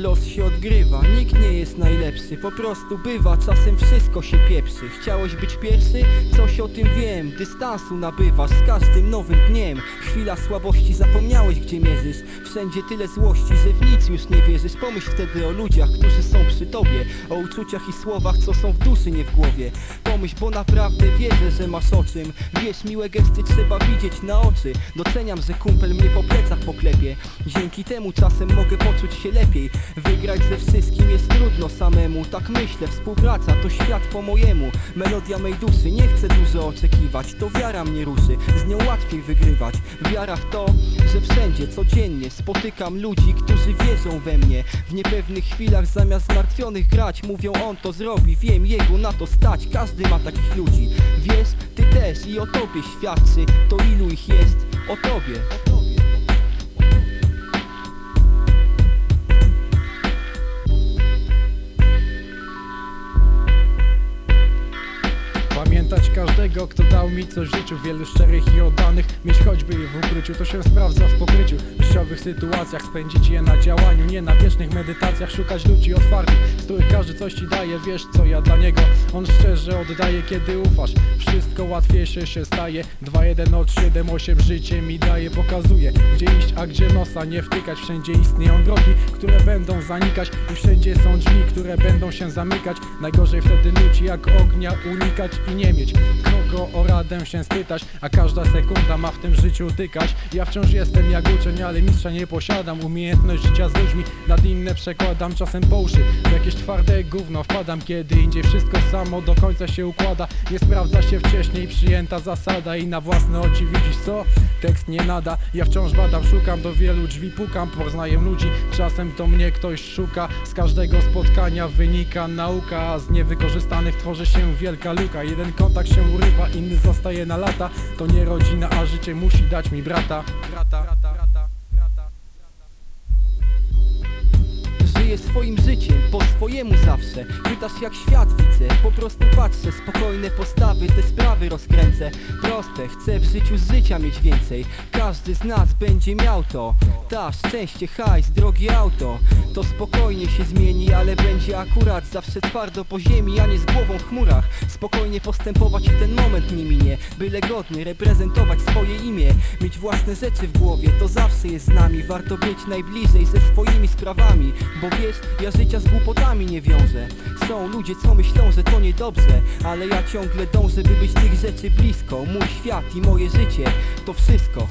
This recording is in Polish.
Los się odgrywa, nikt nie jest najlepszy Po prostu bywa, czasem wszystko się pieprzy. Chciałeś być pierwszy? Coś o tym wiem Dystansu nabywasz z każdym nowym dniem. Chwila słabości, zapomniałeś gdzie mierzysz. Wszędzie tyle złości, że w nic już nie wierzysz. Pomyśl wtedy o ludziach, którzy są przy tobie O uczuciach i słowach, co są w duszy, nie w głowie. Pomyśl, bo naprawdę wierzę, że masz o czym. Wiesz, miłe gesty trzeba widzieć na oczy. Doceniam, że kumpel mnie po plecach poklepie. Dzięki temu czasem mogę poczuć się lepiej Wygrać ze wszystkim jest trudno samemu Tak myślę, współpraca to świat po mojemu. Melodia mej duszy, nie chcę dużo oczekiwać. To wiara mnie ruszy, z nią łatwiej wygrywać. Wiara w to, że wszędzie, codziennie Spotykam ludzi, którzy wierzą we mnie. W niepewnych chwilach zamiast zmartwionych grać Mówią on to zrobi, wiem jego na to stać. Każdy ma takich ludzi, wiesz, ty też I o tobie świadczy, to ilu ich jest. O tobie, Pamiętać każdego, kto dał mi coś w życiu Wielu szczerych i oddanych. Mieć choćby w ukryciu To się sprawdza w pokryciu. W życiowych sytuacjach Spędzić je na działaniu Nie na wiecznych medytacjach. Szukać ludzi otwartych Z których każdy coś ci daje. Wiesz co ja dla niego? On szczerze oddaje kiedy ufasz. Wszystko łatwiejsze się staje. 2, 1 od 7, 8 Życie mi daje. Pokazuje gdzie iść, a gdzie nosa nie wtykać. Wszędzie istnieją drogi, które będą zanikać. I wszędzie są drzwi, które będą się zamykać. Najgorzej wtedy ludzi jak ognia unikać. I mieć. Kogo o radę się spytać, a każda sekunda ma w tym życiu tykać. Ja wciąż jestem jak uczeń, ale mistrza nie posiadam. Umiejętność życia z ludźmi nad inne przekładam. Czasem po uszy w jakieś twarde gówno wpadam. Kiedy indziej wszystko samo do końca się układa. Nie sprawdza się wcześniej przyjęta zasada I na własne oczy widzisz co? Tekst nie nada, ja wciąż badam, szukam do wielu drzwi Pukam, poznaję ludzi, czasem to mnie ktoś szuka. Z każdego spotkania wynika nauka A z niewykorzystanych tworzy się wielka luka. Jeden kontakt się urywa, inny zostaje na lata. To nie rodzina, a życie musi dać mi brata. Brata, brata, brata, brata. Żyję swoim życiem, po swojemu zawsze. Pytasz jak świat widzę, po prostu patrzę. Spokojne postawy, te sprawy rozkręcę. Proste, chcę w życiu z życia mieć więcej. Każdy z nas będzie miał to. Ta, szczęście, hajs, drogie auto To spokojnie się zmieni, ale będzie akurat Zawsze twardo po ziemi, a nie z głową w chmurach. Spokojnie postępować i ten moment nie minie Byle godnie reprezentować swoje imię. Mieć własne rzeczy w głowie, to zawsze jest z nami. Warto być najbliżej ze swoimi sprawami Bo wiesz, ja życia z głupotami nie wiążę. Są ludzie, co myślą, że to niedobrze Ale ja ciągle dążę, by być tych rzeczy blisko. Mój świat i moje życie, to wszystko